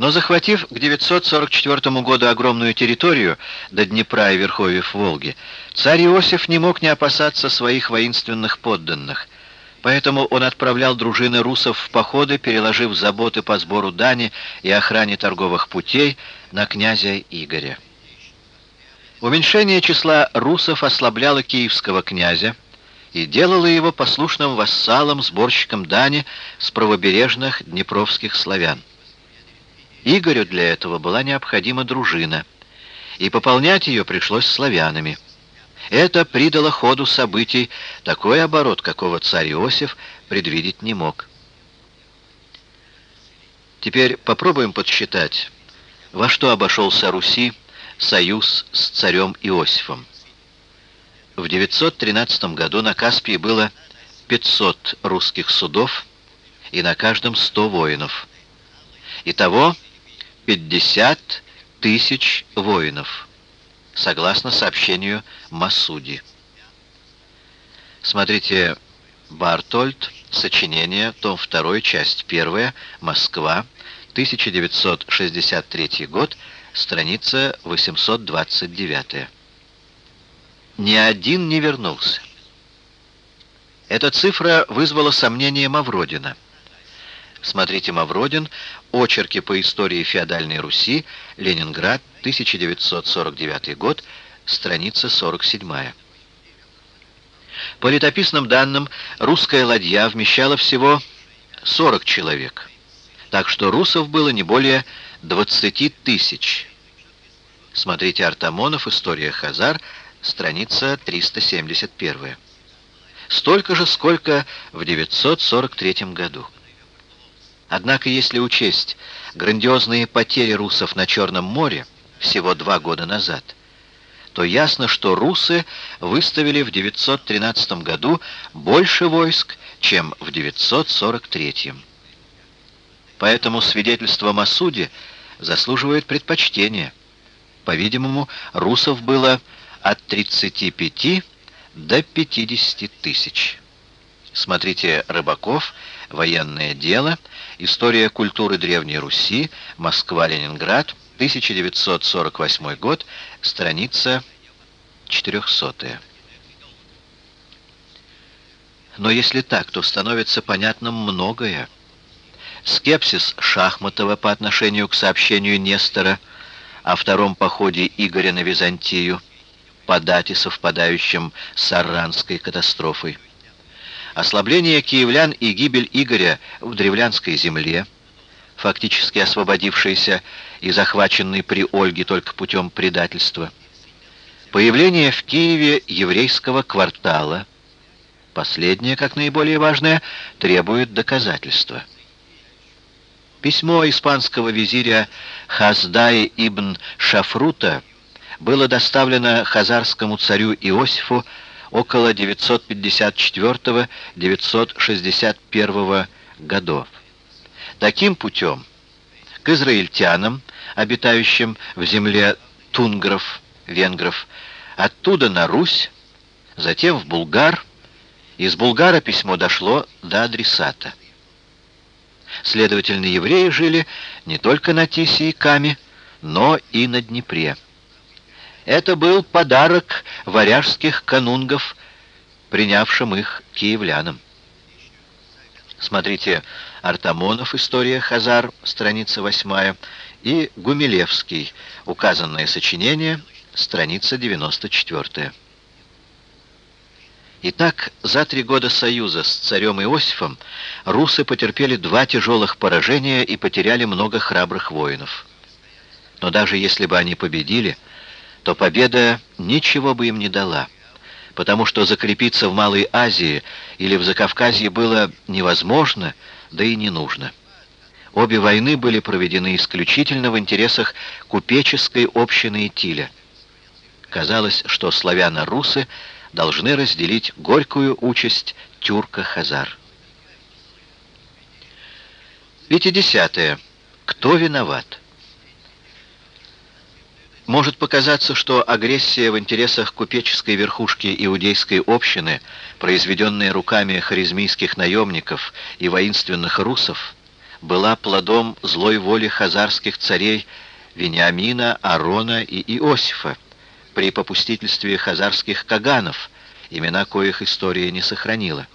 Но захватив к 944 году огромную территорию до Днепра и верховьев Волги, царь Иосиф не мог не опасаться своих воинственных подданных. Поэтому он отправлял дружины русов в походы, переложив заботы по сбору дани и охране торговых путей на князя Игоря. Уменьшение числа русов ослабляло киевского князя и делало его послушным вассалом, сборщиком дани с правобережных днепровских славян. Игорю для этого была необходима дружина, и пополнять ее пришлось славянами. Это придало ходу событий такой оборот, какого царь Иосиф предвидеть не мог. Теперь попробуем подсчитать, во что обошелся Руси союз с царем Иосифом. В 913 году на Каспии было 500 русских судов и на каждом 100 воинов. Итого 50 тысяч воинов, согласно сообщению Масуди. Смотрите Бартольд, сочинение, том 2, часть 1, Москва, 1963 год, страница 829. Ни один не вернулся. Эта цифра вызвала сомнение Мавродина. Смотрите Мавродин, очерки по истории феодальной Руси, Ленинград, 1949 год, страница 47. По летописным данным, русская ладья вмещала всего 40 человек, так что русов было не более 20 тысяч. Смотрите Артамонов, История Хазар, страница 371. Столько же, сколько в 943 году. Однако, если учесть грандиозные потери русов на Черном море всего два года назад, то ясно, что русы выставили в 913 году больше войск, чем в 943. Поэтому свидетельство Масуди заслуживает предпочтения. По-видимому, русов было от 35 до 50 тысяч. Смотрите «Рыбаков», «Военное дело», «История культуры Древней Руси», «Москва-Ленинград», 1948 год, страница 400. Но если так, то становится понятным многое. Скепсис Шахматова по отношению к сообщению Нестора о втором походе Игоря на Византию, по дате, совпадающем с Арранской катастрофой ослабление киевлян и гибель Игоря в древлянской земле, фактически освободившейся и захваченной при Ольге только путем предательства, появление в Киеве еврейского квартала, последнее, как наиболее важное, требует доказательства. Письмо испанского визиря Хаздай ибн Шафрута было доставлено хазарскому царю Иосифу около 954-961 годов. Таким путем к израильтянам, обитающим в земле тунгров, венгров, оттуда на Русь, затем в Булгар, из Булгара письмо дошло до адресата. Следовательно, евреи жили не только на Тисе и Каме, но и на Днепре. Это был подарок варяжских канунгов, принявшим их киевлянам. Смотрите Артамонов, История Хазар, страница 8, и Гумилевский, указанное сочинение, страница 94. Итак, за три года союза с царем Иосифом русы потерпели два тяжелых поражения и потеряли много храбрых воинов. Но даже если бы они победили, то победа ничего бы им не дала, потому что закрепиться в Малой Азии или в Закавказье было невозможно, да и не нужно. Обе войны были проведены исключительно в интересах купеческой общины Итиля. Казалось, что славяно-русы должны разделить горькую участь тюрка-хазар. Пятидесятое. Кто виноват? Может показаться, что агрессия в интересах купеческой верхушки иудейской общины, произведенная руками харизмийских наемников и воинственных русов, была плодом злой воли хазарских царей Вениамина, Арона и Иосифа при попустительстве хазарских каганов, имена коих история не сохранила.